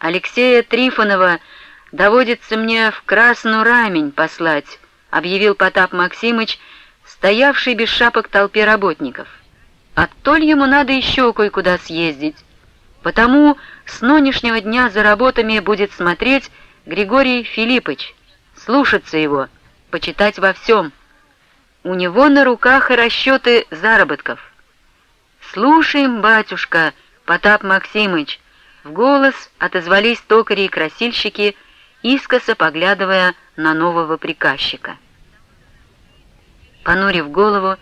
Алексея Трифонова доводится мне в Красную Рамень послать, объявил Потап Максимыч, стоявший без шапок толпе работников. Оттоль ему надо еще кое-куда съездить. Потому с нынешнего дня за работами будет смотреть Григорий Филиппович, слушаться его, почитать во всем. У него на руках и расчеты заработков. «Слушаем, батюшка, Потап Максимыч!» В голос отозвались токари и красильщики, искоса поглядывая на нового приказчика. Понурив голову,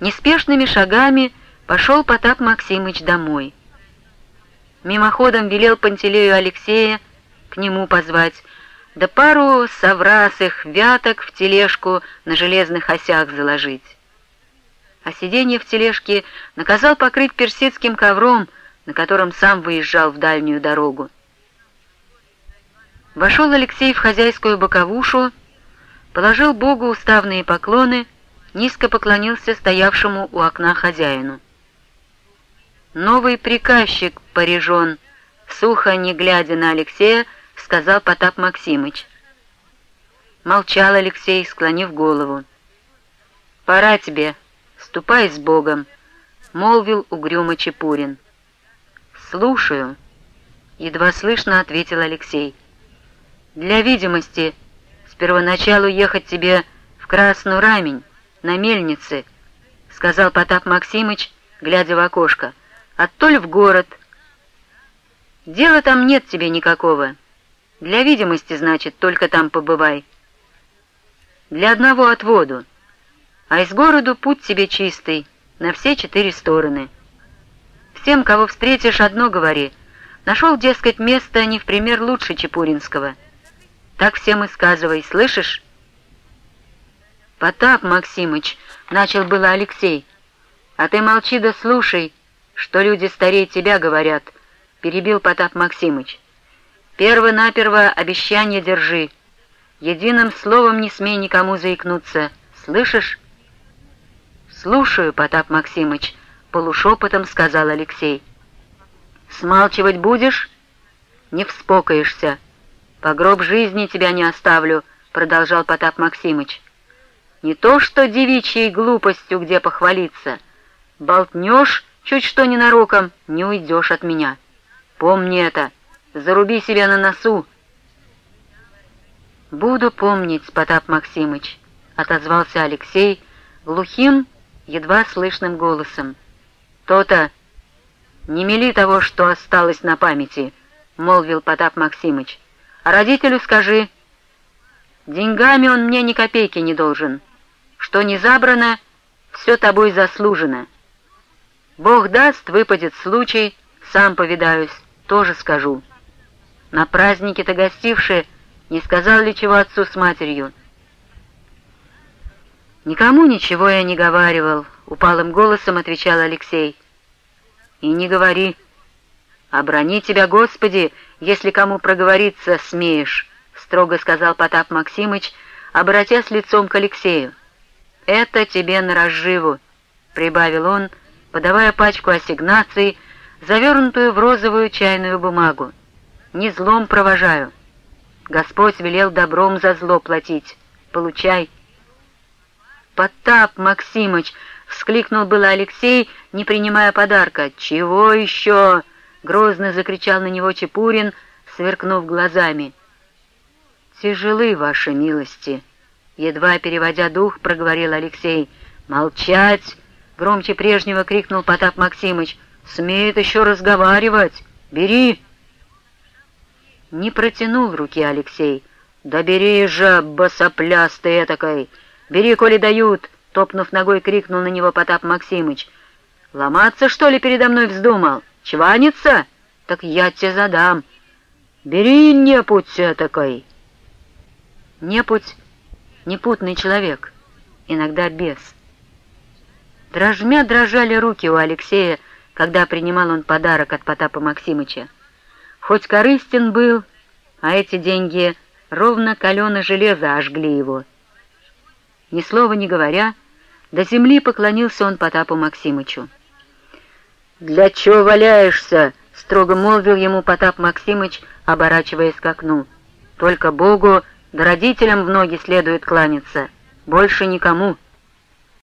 неспешными шагами пошел Потап Максимыч домой. Мимоходом велел Пантелею Алексея к нему позвать, да пару соврасых вяток в тележку на железных осях заложить. А сиденье в тележке наказал покрыть персидским ковром, на котором сам выезжал в дальнюю дорогу. Вошел Алексей в хозяйскую боковушу, положил Богу уставные поклоны, низко поклонился стоявшему у окна хозяину. «Новый приказчик порежен», — сухо, не глядя на Алексея, сказал Потап Максимыч. Молчал Алексей, склонив голову. «Пора тебе, ступай с Богом», — молвил угрюмо Чепурин. «Слушаю», — едва слышно ответил Алексей. «Для видимости, с первоначалу ехать тебе в Красную Рамень, на мельнице», — сказал Потап Максимыч, глядя в окошко. «Оттоль в город». «Дела там нет тебе никакого. Для видимости, значит, только там побывай. Для одного отводу. А из города путь тебе чистый, на все четыре стороны». Всем, кого встретишь, одно говори. Нашел, дескать, место не в пример лучше Чепуринского. Так всем и сказывай, слышишь? Потап, Максимыч, начал было Алексей. А ты молчи да слушай, что люди старее тебя говорят, перебил Потап Максимыч. Перво-наперво обещание держи. Единым словом не смей никому заикнуться. Слышишь? Слушаю, Потап Максимыч, полушепотом сказал Алексей. «Смалчивать будешь? Не вспокаешься. По гроб жизни тебя не оставлю», — продолжал Потап Максимыч. «Не то что девичьей глупостью где похвалиться. Болтнешь чуть что ненароком, не уйдешь от меня. Помни это, заруби себе на носу». «Буду помнить, Потап Максимыч», — отозвался Алексей глухим, едва слышным голосом. «То-то! Не мели того, что осталось на памяти», — молвил Потап Максимыч. «А родителю скажи, деньгами он мне ни копейки не должен. Что не забрано, все тобой заслужено. Бог даст, выпадет случай, сам повидаюсь, тоже скажу. На празднике-то гостившие не сказал ли чего отцу с матерью?» «Никому ничего я не говаривал», — упалым голосом отвечал Алексей. «И не говори. Оброни тебя, Господи, если кому проговориться смеешь», — строго сказал Потап Максимыч, обратясь лицом к Алексею. «Это тебе на разживу», — прибавил он, подавая пачку ассигнаций, завернутую в розовую чайную бумагу. «Не злом провожаю. Господь велел добром за зло платить. Получай». «Потап, Максимыч!» — вскликнул было Алексей, не принимая подарка. «Чего еще?» — грозно закричал на него Чепурин, сверкнув глазами. «Тяжелы, ваши милости!» — едва переводя дух, проговорил Алексей. «Молчать!» — громче прежнего крикнул Потап Максимыч. «Смеет еще разговаривать! Бери!» Не протянул руки Алексей. «Да бери же, босоплястый этакой!» «Бери, коли дают!» — топнув ногой, крикнул на него Потап Максимыч. «Ломаться, что ли, передо мной вздумал? Чваниться? Так я тебе задам. Бери, непуть такой!» Непуть — непутный человек, иногда бес. Дрожмя дрожали руки у Алексея, когда принимал он подарок от Потапа Максимыча. Хоть корыстен был, а эти деньги ровно каленое железо ожгли его — ни слова не говоря, до земли поклонился он Потапу Максимычу. «Для чего валяешься?» — строго молвил ему Потап Максимыч, оборачиваясь к окну. «Только Богу да родителям в ноги следует кланяться, больше никому».